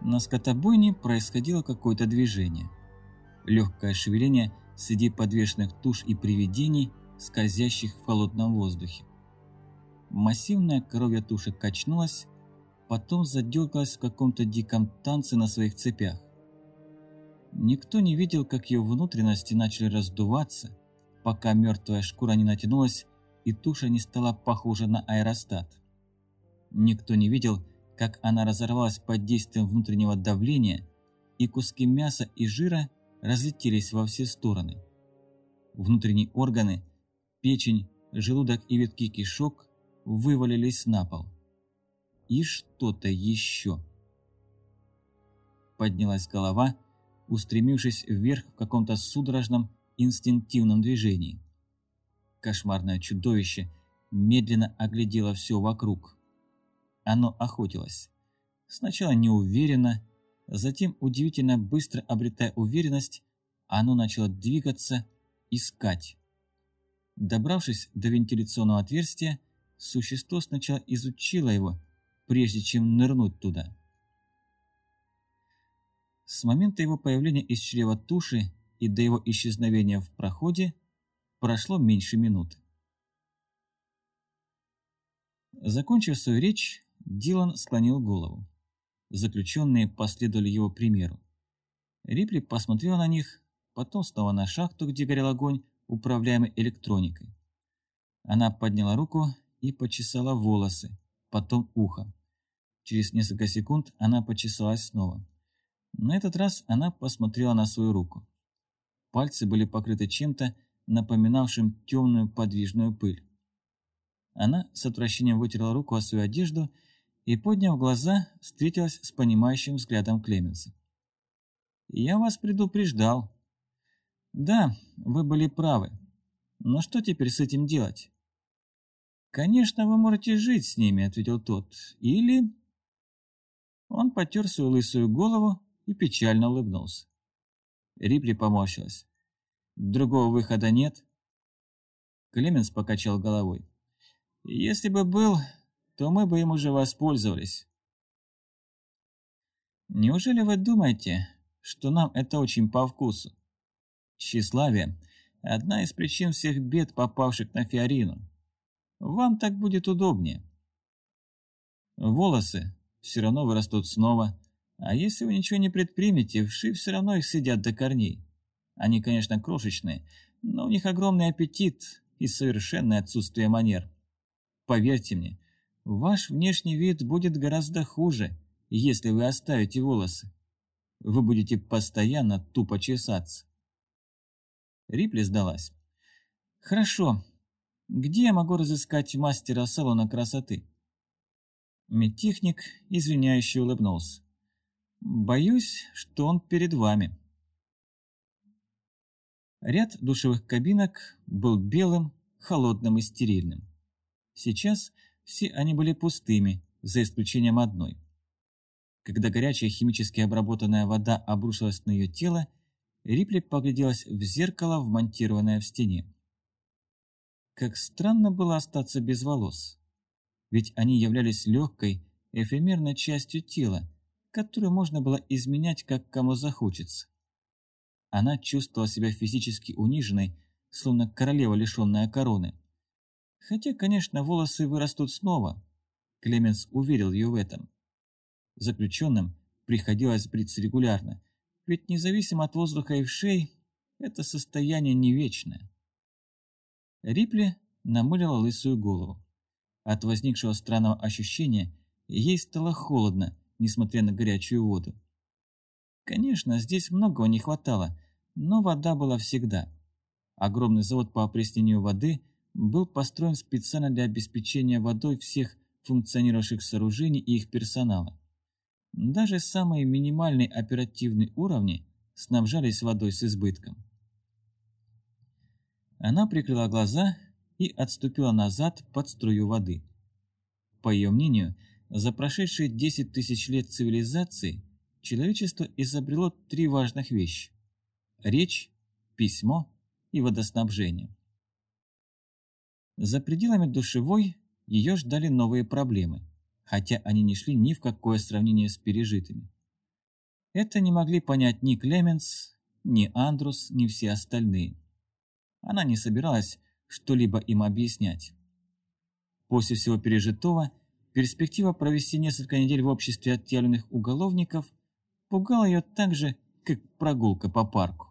На скотобойне происходило какое-то движение. Легкое шевеление среди подвешенных туш и привидений, скользящих в холодном воздухе. Массивная коровья туша качнулась, потом задергалась в каком-то диком танце на своих цепях. Никто не видел, как ее внутренности начали раздуваться, пока мертвая шкура не натянулась и туша не стала похожа на аэростат. Никто не видел, как она разорвалась под действием внутреннего давления, и куски мяса и жира разлетелись во все стороны. Внутренние органы, печень, желудок и ветки кишок вывалились на пол. И что-то еще. Поднялась голова, устремившись вверх в каком-то судорожном инстинктивном движении. Кошмарное чудовище медленно оглядело все вокруг. Оно охотилось. Сначала неуверенно, затем удивительно быстро обретая уверенность, оно начало двигаться, искать. Добравшись до вентиляционного отверстия, существо сначала изучило его, прежде чем нырнуть туда. С момента его появления из чрева туши и до его исчезновения в проходе прошло меньше минуты. Закончив свою речь, Дилан склонил голову. Заключенные последовали его примеру. Рипли посмотрела на них, потом снова на шахту, где горел огонь, управляемый электроникой. Она подняла руку и почесала волосы, потом ухо. Через несколько секунд она почесалась снова. На этот раз она посмотрела на свою руку. Пальцы были покрыты чем-то, напоминавшим темную подвижную пыль. Она с отвращением вытерла руку о свою одежду и, подняв глаза, встретилась с понимающим взглядом Клеменса. «Я вас предупреждал». «Да, вы были правы. Но что теперь с этим делать?» «Конечно, вы можете жить с ними», — ответил тот. «Или...» Он потер свою лысую голову и печально улыбнулся. Рипли поморщилась. «Другого выхода нет?» Клеменс покачал головой. «Если бы был, то мы бы им уже воспользовались». «Неужели вы думаете, что нам это очень по вкусу? Тщеславие – одна из причин всех бед, попавших на Фиорину. Вам так будет удобнее. Волосы все равно вырастут снова, а если вы ничего не предпримете, вши все равно их съедят до корней. Они, конечно, крошечные, но у них огромный аппетит и совершенное отсутствие манер. Поверьте мне, ваш внешний вид будет гораздо хуже, если вы оставите волосы. Вы будете постоянно тупо чесаться. Рипли сдалась. Хорошо. Где я могу разыскать мастера салона красоты? Медтехник, извиняюще улыбнулся. Боюсь, что он перед вами. Ряд душевых кабинок был белым, холодным и стерильным. Сейчас все они были пустыми, за исключением одной. Когда горячая химически обработанная вода обрушилась на ее тело, Рипли погляделась в зеркало, вмонтированное в стене. Как странно было остаться без волос, ведь они являлись легкой, эфемерной частью тела, которую можно было изменять, как кому захочется. Она чувствовала себя физически униженной, словно королева, лишенная короны. Хотя, конечно, волосы вырастут снова. Клеменс уверил ее в этом. Заключенным приходилось бриться регулярно, ведь независимо от воздуха и вшей, это состояние не вечное. Рипли намылила лысую голову. От возникшего странного ощущения ей стало холодно, несмотря на горячую воду. Конечно, здесь многого не хватало, но вода была всегда. Огромный завод по опреснению воды был построен специально для обеспечения водой всех функционировавших сооружений и их персонала. Даже самые минимальные оперативные уровни снабжались водой с избытком. Она прикрыла глаза и отступила назад под струю воды. По ее мнению, за прошедшие 10 тысяч лет цивилизации человечество изобрело три важных вещи – речь, письмо и водоснабжение. За пределами душевой ее ждали новые проблемы, хотя они не шли ни в какое сравнение с пережитыми. Это не могли понять ни Клеменс, ни Андрус, ни все остальные. Она не собиралась что-либо им объяснять. После всего пережитого, перспектива провести несколько недель в обществе отъявленных уголовников пугала ее так же, как прогулка по парку.